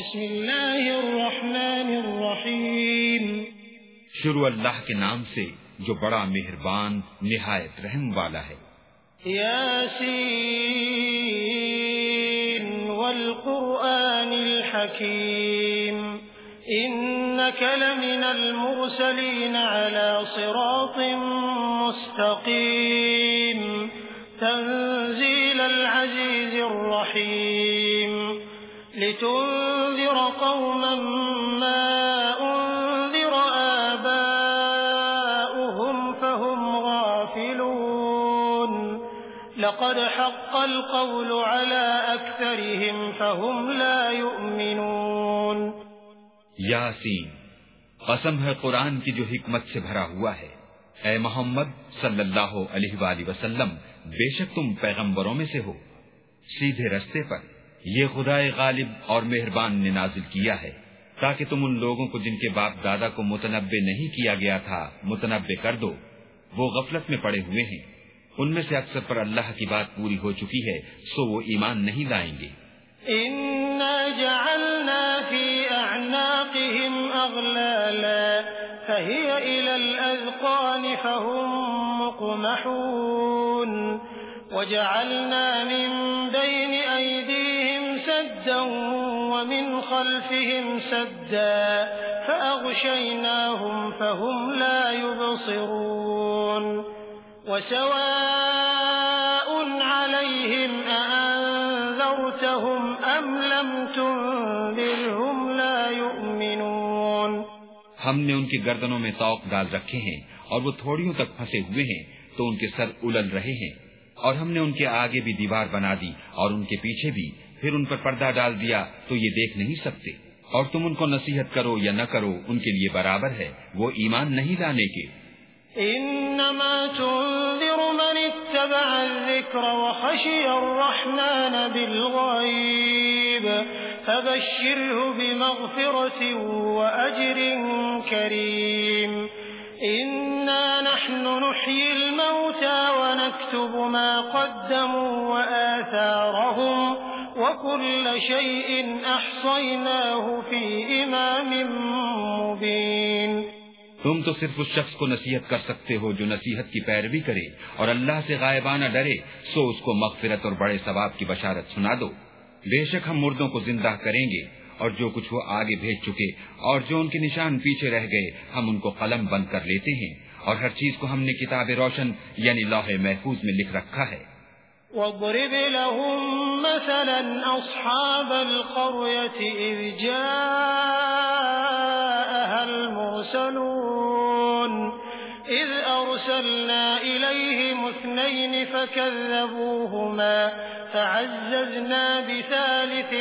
بسم اللہ الرحمن الرحیم۔ شروع اللہ کے نام سے جو بڑا مہربان نہایت رحم والا ہے۔ یاسین والقرآن الحکیم۔ إنك لمن المرسلين على صراط مستقيم تنزيل العزيز الرحيم لتنذر قوما ما أنذر آباؤهم فهم غافلون. لقد حق القول على أكثرهم فهم لا يؤمنون. یاسین، قسم ہے قرآن کی جو حکمت سے بھرا ہوا ہے۔ اے محمد صلی اللہ علیہ وآلہ وسلم، بے شک تم پیغمبروں میں سے ہو۔ سیدھے رستے پر۔ یہ خدا غالب اور مہربان نے نازل کیا ہے، تاکہ تم ان لوگوں کو جن کے باپ دادا کو متنوع نہیں کیا گیا تھا متنوع کر دو۔ وہ غفلت میں پڑے ہوئے ہیں۔ ان میں سے اکثر پر اللہ کی بات پوری ہو چکی ہے، سو وہ ایمان نہیں لائیں گے۔ جعلنا في أعناقهم أغلالا فهي إلى الأذقان فهم مقمحون وجعلنا من بين أيديهم سدا ومن خلفهم سدا فأغشيناهم فهم لا يبصرون وسواء عليهم أأنذرتهم أم لم تنذرهم لا يؤمنون ہم نے ان کی گردنوں میں توق ڈال رکھے ہیں اور وہ تھوڑیوں تک پھنسے ہوئے ہیں تو ان کے سر الل رہے ہیں اور ہم نے ان کے آگے بھی دیوار بنا دی اور ان کے پیچھے بھی پھر ان پر پردہ ڈال دیا تو یہ دیکھ نہیں سکتے۔ اور تم ان کو نصیحت کرو یا نہ کرو، ان کے لیے برابر ہے۔ وہ ایمان نہیں لانے کے۔ إنما تنذر من اتبع الذكر وخشي الرحمن بالغيب فبشره بمغفرة وأجر كريم إنا نحن نحيي الموتى ونكتب ما قدموا وآثارهم۔ وكل شيء أحصيناه في إمام مبين تم تو صرف اس شخص کو نصیحت کر سکتے ہو جو نصیحت کی پیروی کرے اور اللہ سے غائبانہ ڈرے، سو اس کو مغفرت اور بڑے ثواب کی بشارت سنا دو۔ بے شک ہم مردوں کو زندہ کریں گے اور جو کچھ وہ آگے بھیج چکے اور جو ان کے نشان پیچھے رہ گئے، ہم ان کو قلم بند کر لیتے ہیں اور ہر چیز کو ہم نے کتاب روشن یعنی لوح محفوظ میں لکھ رکھا ہے۔ واضرب لهم مثلا أصحاب القرية إذ جاءها المرسلون إذ أرسلنا إليهم اثنين فكذبوهما فعززنا بثالث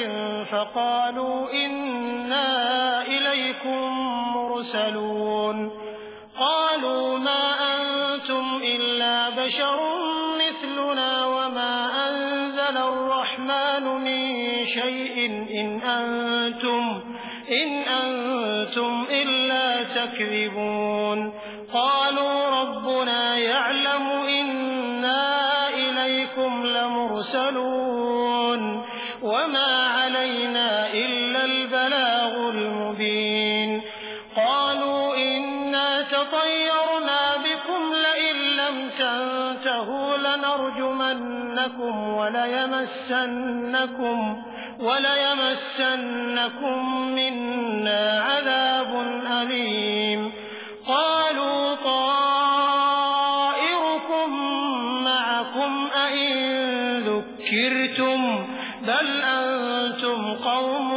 فقالوا إنا إليكم مرسلون قالوا ما أنتم إلا بشر شيء إن أنتم, إن أنتم إلا وليمسنكم, منا عذاب أليم. قالوا طائركم معكم أئن ذكرتم بل أنتم قوم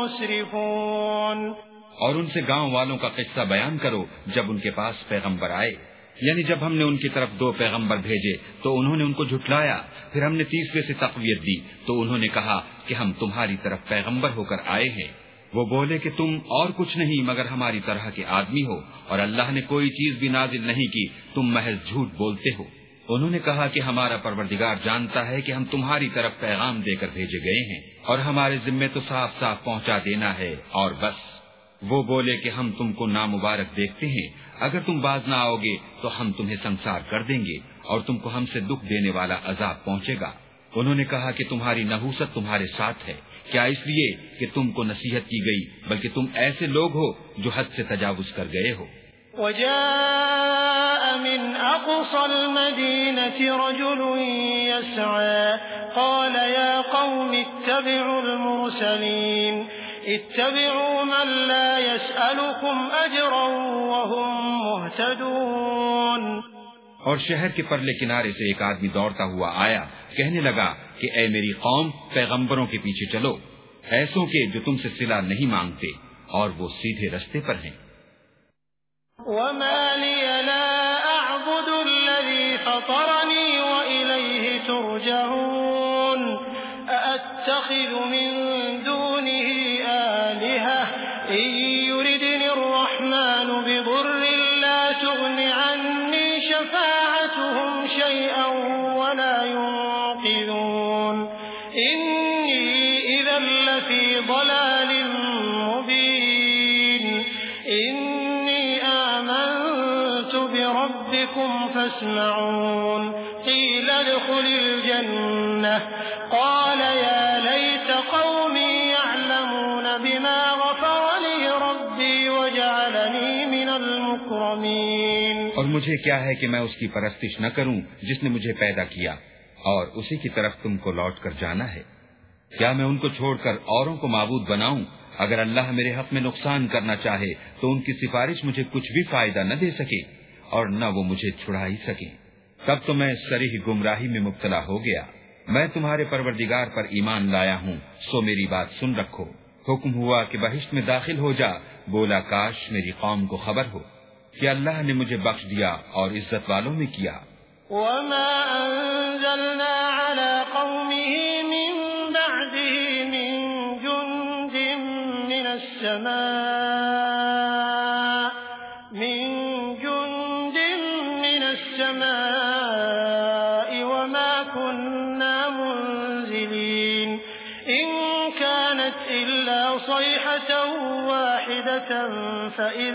مسرفون. اور ان سے گاؤں والوں کا قصہ بیان کرو جب ان کے پاس پیغمبر آئے۔ یعنی جب ہم نے ان کی طرف دو پیغمبر بھیجے تو انہوں نے ان کو جھٹلایا پھر ہم نے تیسرے سے تقویت دی تو انہوں نے کہا کہ ہم تمہاری طرف پیغمبر ہو کر آئے ہیں۔ وہ بولے کہ تم اور کچھ نہیں مگر ہماری طرح کے آدمی ہو اور اللہ نے کوئی چیز بھی نازل نہیں کی، تم محض جھوٹ بولتے ہو۔ انہوں نے کہا کہ ہمارا پروردگار جانتا ہے کہ ہم تمہاری طرف پیغام دے کر بھیجے گئے ہیں اور ہمارے ذمے تو صاف صاف پہنچا دینا ہے اور بس۔ وہ بولے کہ ہم تم کو نامبارک دیکھتے ہیں۔ اگر تم باز نہ آؤ گے تو ہم تمہیں سنسار کر دیں گے اور تم کو ہم سے دکھ دینے والا عذاب پہنچے گا۔ انہوں نے کہا کہ تمہاری نحوست تمہارے ساتھ ہے۔ کیا اس لیے کہ تم کو نصیحت کی گئی، بلکہ تم ایسے لوگ ہو جو حد سے تجاوز کر گئے ہو۔ وجاء من أقصى المدينة رجل يسعى، قال يا قوم اتبعوا المرسلين، اتبعوا من لا يسألكم أجرا وهم مهتدون۔ اور شہر کے پرلے کنارے سے ایک آدمی دوڑتا ہوا آیا، کہنے لگا کہ اے میری قوم، پیغمبروں کے پیچھے چلو۔ ایسوں کے جو تم سے سلا نہیں مانگتے اور وہ سیدھے رستے پر ہیں۔ وما لي بربكم فاسمعون. قيل ادخل الجنة. قال يا ليت قومي يعلمون بما غفر لي ربي وجعلني من المكرمين. اور مجھے کیا ہے کہ میں اس کی پرستش نہ کروں جس نے مجھے پیدا کیا، اور اسی کی طرف تم کو لوٹ کر جانا ہے۔ کیا میں ان کو چھوڑ کر اوروں کو معبود بناؤں؟ اگر اللہ میرے حق میں نقصان کرنا چاہے تو ان کی سفارش مجھے کچھ بھی فائدہ نہ دے سکے۔ اور نہ وہ مجھے چھڑا ہی سکے تب تو میں سریح گمراہی میں مبتلا ہو گیا۔ میں تمہارے پروردگار پر ایمان لایا ہوں، سو میری بات سن رکھو۔ حکم ہوا کہ بہشت میں داخل ہو جا، بولا کاش میری قوم کو خبر ہو کہ اللہ نے مجھے بخش دیا اور عزت والوں میں کیا۔ وما أنزلنا على قومه من بعده من جند من السماء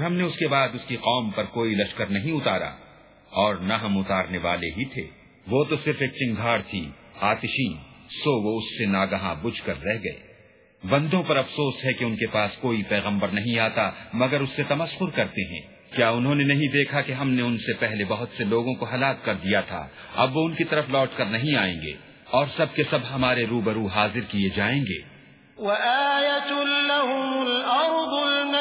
اور ہم نے اس کے بعد اس کی قوم پر کوئی لشکر نہیں اتارا اور نہ ہم اتارنے والے ہی تھے۔ وہ تو صرف ایک چنگھاڑ تھی، آتشی، سو وہ اس سے ناگہاں بجھ کر رہ گئے۔ بندوں پر افسوس ہے کہ ان کے پاس کوئی پیغمبر نہیں آتا، مگر اس سے تمسخر کرتے ہیں۔ کیا انہوں نے نہیں دیکھا کہ ہم نے ان سے پہلے بہت سے لوگوں کو ہلاک کر دیا تھا؟ اب وہ ان کی طرف لوٹ کر نہیں آئیں گے اور سب کے سب ہمارے روبرو حاضر کیے جائیں گے۔ وآية لهم الأرض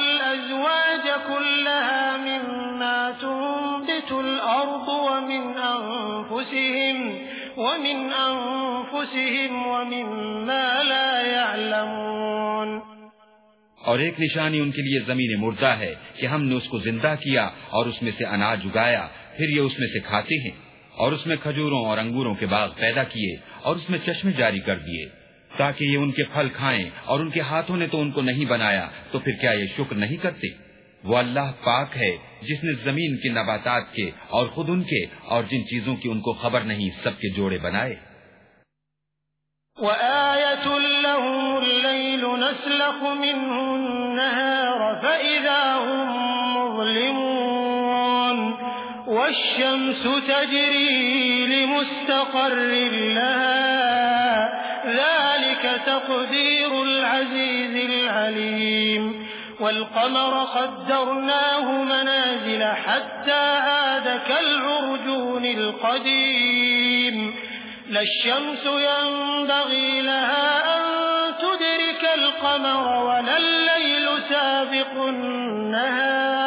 الأزواج كلها مما تنبت الأرض ومن أنفسهم ومن أنفسهم ومما لا يعلمون اور ایک نشانی ان کے لیے زمین مردہ ہے کہ ہم نے اس کو زندہ کیا اور اس میں سے اناج اگایا، پھر یہ اس میں سے کھاتے ہیں اور اس میں کھجوروں اور انگوروں کے باغ پیدا کیے اور اس میں چشمے جاری کر دیے۔ تاکہ یہ ان کے پھل کھائیں اور ان کے ہاتھوں نے تو ان کو نہیں بنایا، تو پھر کیا یہ شکر نہیں کرتے؟ وہ اللہ پاک ہے، جس نے زمین کے نباتات کے اور خود ان کے اور جن چیزوں کی ان کو خبر نہیں، سب کے جوڑے بنائے۔ وآية لهم الليل نسلخ منه النهار فإذا هم مظلمون والشمس تجري لمستقر لها ذلك تقدير العزيز العليم والقمر قدرناه منازل حتى عاد كالعرجون القديم لا الشمس ينبغي لها أن تدرك القمر ولا الليل سابق النهار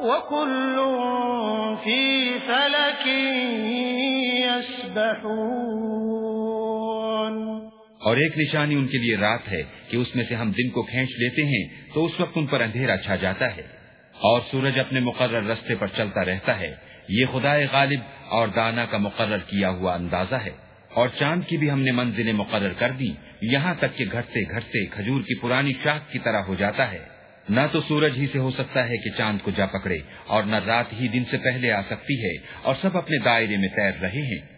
وكل في فلك يسبحون اور ایک نشانی ان کے لیے رات ہے کہ اس میں سے ہم دن کو کھینچ لیتے ہیں تو اس وقت ان پر اندھیرا چھا جاتا ہے اور سورج اپنے مقرر رستے پر چلتا رہتا ہے۔ یہ خدا غالب اور دانا کا مقرر کیا ہوا اندازہ ہے۔ اور چاند کی بھی ہم نے منزلیں مقرر کر دی یہاں تک کہ گھٹتے گھٹتے کھجور کی پرانی شاخ کی طرح ہو جاتا ہے۔ نہ تو سورج ہی سے ہو سکتا ہے کہ چاند کو جا پکڑے اور نہ رات ہی دن سے پہلے آ سکتی ہے اور سب اپنے دائرے میں تیر رہے ہیں۔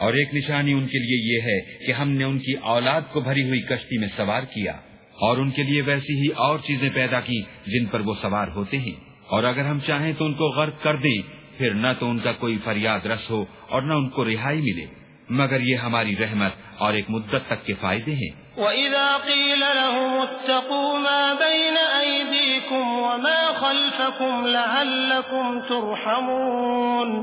اور ایک نشانی ان کے لیے یہ ہے کہ ہم نے ان کی اولاد کو بھری ہوئی کشتی میں سوار کیا اور ان کے لیے ویسی ہی اور چیزیں پیدا کی جن پر وہ سوار ہوتے ہیں۔ اور اگر ہم چاہیں تو ان کو غرق کر دیں، پھر نہ تو ان کا کوئی فریاد رس ہو اور نہ ان کو رہائی ملے۔ مگر یہ ہماری رحمت اور ایک مدت تک کے فائدے ہیں۔ وَإِذَا قِيلَ لَهُمُ اتَّقُوا مَا بَيْنَ أَيْدِيكُمْ وَمَا خَلْفَكُمْ لَعَلَّكُمْ تُرْحَمُونَ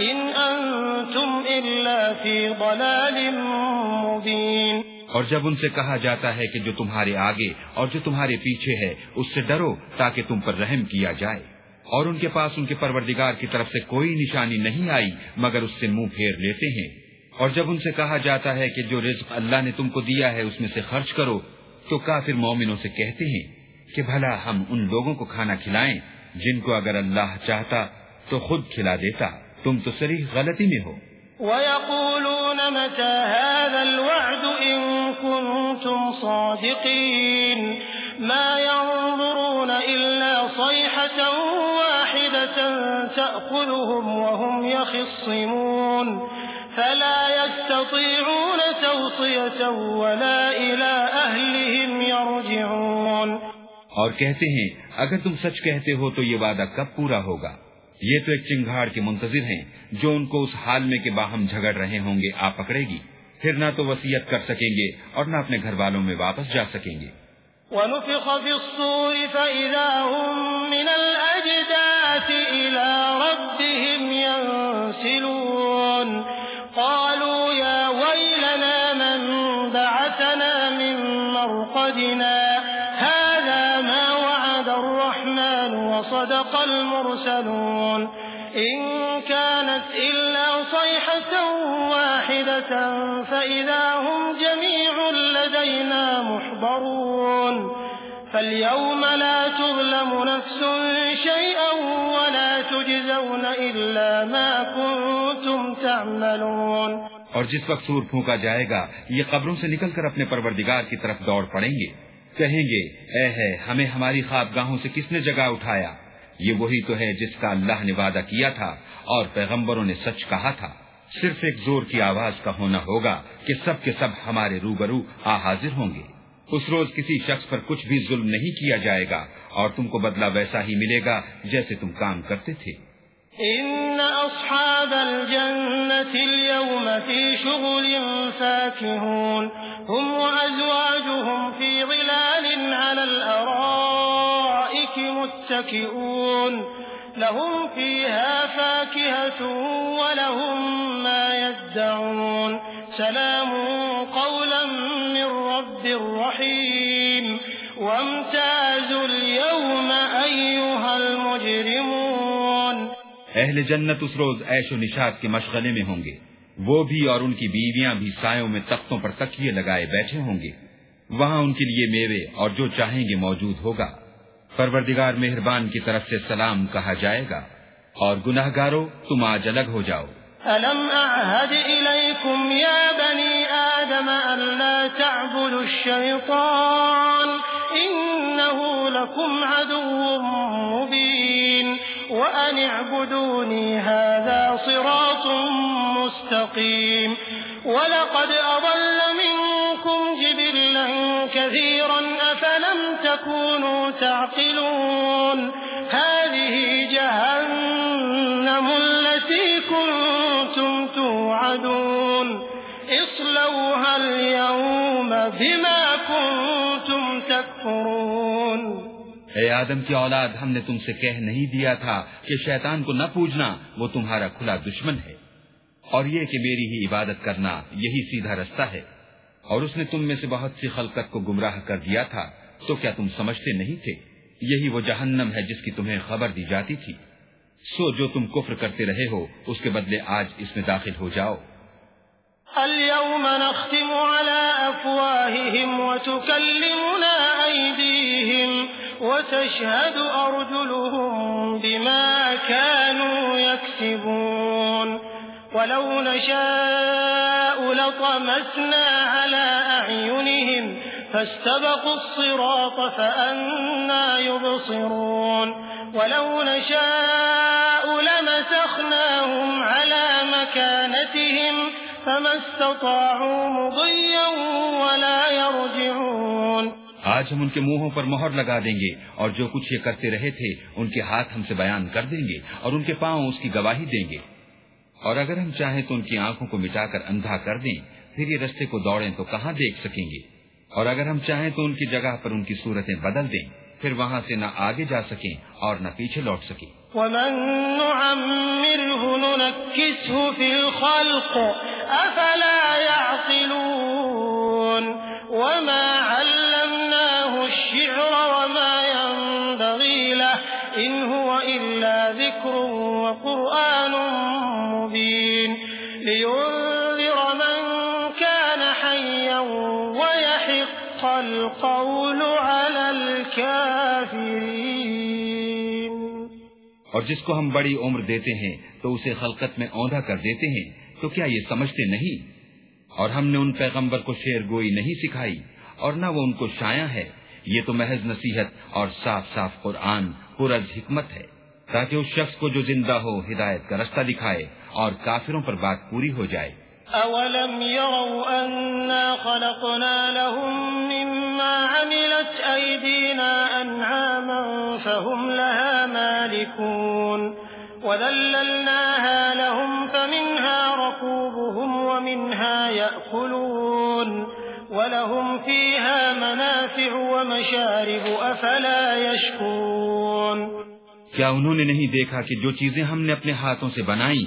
إن أنتم إلا في ضلال مبين اور جب ان سے کہا جاتا ہے کہ جو تمہارے آگے اور جو تمہارے پیچھے ہے، اس سے ڈرو تاکہ تم پر رحم کیا جائے۔ اور ان کے پاس ان کے پروردگار کی طرف سے کوئی نشانی نہیں آئی، مگر اس سے منہ پھیر لیتے ہیں۔ اور جب ان سے کہا جاتا ہے کہ جو رزق اللہ نے تم کو دیا ہے، اس میں سے خرچ کرو، تو کافر مومنوں سے کہتے ہیں کہ بھلا ہم ان لوگوں کو کھانا کھلائیں، جن کو اگر اللہ چاہتا تو خود کھلا دیتا۔ تم تو سری غلطی میں ہو۔ ويقولون متى هذا الوعد إن كنتم صادقين ما ينظرون إلا صيحة واحدة تأخذهم وهم يخصمون فلا يستطيعون توصية ولا إلى أهلهم يرجعون اور کہتے ہیں اگر تم سچ کہتے ہو تو یہ وعدہ کب پورا ہوگا؟ یہ تو ایک چنگھاڑ کے منتظر ہیں جو ان کو اس حال میں کے باہم جھگڑ رہے ہوں گے، آ پکڑے گی۔ پھر نہ تو وسیعت کر سکیں گے اور نہ اپنے گھر والوں میں واپس جا سکیں گے۔ ونفخ في الصور فإذا هم من وصدق المرسلون إن كانت إلا صيحة واحدة فإذا هم جميع لدينا محضرون. فاليوم لا تظلم نفس شيئا ولا تجزون إلا ما كنتم تعملون. اور جس وقت سور پھونکا جائے گا، یہ قبروں سے نکل کر اپنے پروردگار کی طرف دوڑ پڑیں گے۔ کہیں گے، اے ہے، ہمیں ہماری خوابگاہوں سے کس نے جگہ اٹھایا؟ یہ وہی تو ہے جس کا اللہ نے وعدہ کیا تھا اور پیغمبروں نے سچ کہا تھا۔ صرف ایک زور کی آواز کا ہونا ہوگا کہ سب کے سب ہمارے روبرو آ حاضر ہوں گے۔ اس روز کسی شخص پر کچھ بھی ظلم نہیں کیا جائے گا اور تم کو بدلہ ویسا ہی ملے گا جیسے تم کام کرتے تھے۔ إن أصحاب الجنة اليوم في شغل فاكهون هم وأزواجهم في ظلال على الأرائك متكئون لهم فيها فاكهة ولهم ما يدعون. سلام قولا من رب رحيم. وامتازوا اليوم أيها المجرمون. اہل جنت اس روز عیش و نشاد کے مشغلے میں ہوں گے. وہ بھی اور ان کی بیویاں بھی سایوں میں تختوں پر تکیے لگائے بیٹھے ہوں گے. وہاں ان کے لیے میوے اور جو چاہیں گے موجود ہوگا. پروردگار مہربان کی طرف سے سلام کہا جائے گا اور گناہ گارو تم آج الگ ہو جاؤ۔ ألم أعهد إليكم يا بني آدم أن لا تعبدوا الشيطان إنه لكم عدو مبين وأن اعبدوني هذا صراط مستقيم ولقد أضل منكم جبلا كثيرا تكونوا تعقلون. هذه جهنم التي كنتم توعدون. اصلوها اليوم بما كنتم تكفرون. اے آدم کی اولاد، ہم نے تم سے کہہ نہیں دیا تھا کہ شیطان کو نہ پوجنا، وہ تمہارا کھلا دشمن ہے۔ اور یہ کہ میری ہی عبادت کرنا یہی سیدھا رستہ ہے۔ اور اس نے تم میں سے بہت سی خلقت کو گمراہ کر دیا تھا۔ تو کیا تم سمجھتے نہیں تھے؟ یہی وہ جہنم ہے جس کی تمہیں خبر دی جاتی تھی۔ سو جو تم کفر کرتے رہے ہو، اس کے بدلے آج اس میں داخل ہو جاؤ۔ اليوم نختم على أفواههم وتكلمنا أيديهم وتشهد أرجلهم بما كانوا يكسبون ولو نشاء لطمسنا على أعينهم فاستبقوا الصراط فأنا يبصرون ولو نشاء لمسخناهم على مكانتهم فما استطاعوا مضيا ولا يرجعون آج ہم ان کے منہوں پر مہر لگا دیں گے اور جو کچھ یہ کرتے رہے تھے، ان کے ہاتھ ہم سے بیان کر دیں گے اور ان کے پاؤں اس کی گواہی دیں گے۔ اور اگر ہم چاہیں تو ان کی آنکھوں کو مٹا کر اندھا کر دیں، پھر یہ رستے کو دوڑیں تو کہاں دیکھ سکیں گے؟ اور اگر ہم چاہیں تو ان کی جگہ پر ان کی صورتیں بدل دیں، پھر وہاں سے نہ آگے جا سکیں اور نہ پیچھے لوٹ سکیں۔ ومن نعمره ننكسه في الخلق أفلا يعقلون وما علمناه الشعر وما ينبغي له، إن هو إلا ذكر وقرآن مبين لينذر اور جس کو ہم بڑی عمر دیتے ہیں تو اسے خلقت میں اوندھا کر دیتے ہیں، تو کیا یہ سمجھتے نہیں؟ اور ہم نے ان پیغمبر کو شیر گوئی نہیں سکھائی، اور نہ وہ ان کو شایا ہے۔ یہ تو محض نصیحت اور صاف صاف قرآن پورز حکمت ہے۔ تاکہ اس شخص کو جو زندہ ہو ہدایت کا رستہ دکھائے اور کافروں پر بات پوری ہو جائے۔ أولم يروا أنا خلقنا لهم مما عملت أيدينا أنعاما فهم لها مالكون وذللناها لهم فمنها ركوبهم ومنها يأكلون. ولهم فيها منافع ومشارب أفلا يشكون. کیا انہوں نے نہیں دیکھا کہ جو چیزیں ہم نے اپنے ہاتھوں سے بنائی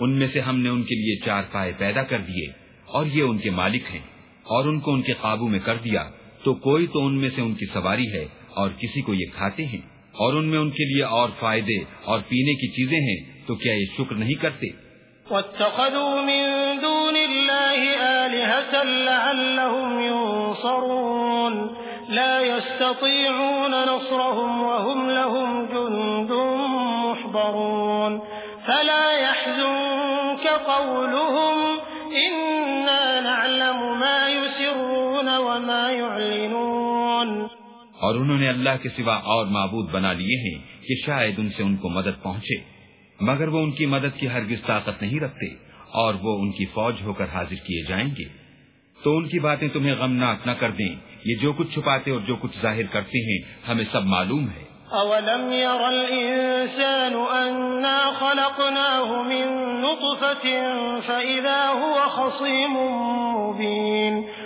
ان میں سے ہم نے ان کے لیے چار پائے پیدا کر دیے اور یہ ان کے مالک ہیں اور ان کو ان کے قابو میں کر دیا، تو کوئی تو ان میں سے ان کی سواری ہے اور کسی کو یہ کھاتے ہیں۔ اور ان میں ان کے لیے اور فائدے اور پینے کی چیزیں ہیں، تو کیا یہ شکر نہیں کرتے؟ واتخذوا من دون الله آلهة لعلهم ينصرون لا يستطيعون نصرهم وهم لهم جند محضرون فلا يحزنك قولهم اور انہوں نے اللہ کے سوا اور معبود بنا لیے ہیں کہ شاید ان سے ان کو مدد پہنچے، مگر وہ ان کی مدد کی ہرگز طاقت نہیں رکھتے اور وہ ان کی فوج ہو کر حاضر کیے جائیں گے۔ تو ان کی باتیں تمہیں غمناک نہ کر دیں، یہ جو کچھ چھپاتے اور جو کچھ ظاہر کرتے ہیں، ہمیں سب معلوم ہے۔ أولم ير الإنسان أنا خلقناه من نطفة فإذا هو خصيم مبين۔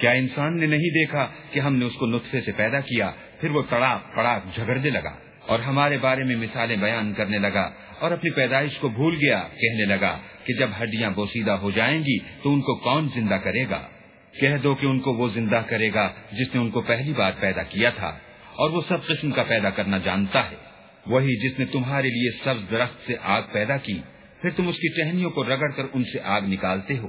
کیا انسان نے نہیں دیکھا کہ ہم نے اس کو نطفے سے پیدا کیا؟ پھر وہ تڑاک پڑاک جھگڑنے لگا اور ہمارے بارے میں مثالیں بیان کرنے لگا اور اپنی پیدائش کو بھول گیا، کہنے لگا کہ جب ہڈیاں بوسیدہ ہو جائیں گی تو ان کو کون زندہ کرے گا؟ کہہ دو کہ ان کو وہ زندہ کرے گا جس نے ان کو پہلی بار پیدا کیا تھا اور وہ سب قسم کا پیدا کرنا جانتا ہے۔ وہی جس نے تمہارے لیے سبز درخت سے آگ پیدا کی، پھر تم اس کی ٹہنیوں کو رگڑ کر ان سے آگ نکالتے ہو۔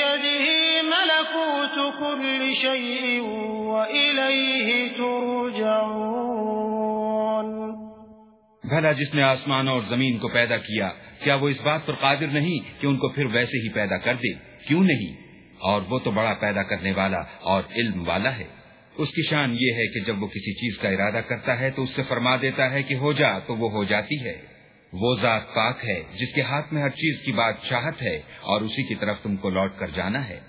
كل شيء وإليه ترجعون. بھلا جس نے آسمان اور زمین کو پیدا کیا کیا وہ اس بات پر قادر نہیں کہ ان کو پھر ویسے ہی پیدا کر دے؟ کیوں نہیں؟ اور وہ تو بڑا پیدا کرنے والا اور علم والا ہے۔ اس کی شان یہ ہے کہ جب وہ کسی چیز کا ارادہ کرتا ہے تو اس سے فرما دیتا ہے کہ ہو جا، تو وہ ہو جاتی ہے۔ وہ ذات پاک ہے، جس کے ہاتھ میں ہر چیز کی بات چاہت ہے اور اسی کی طرف تم کو لوٹ کر جانا ہے۔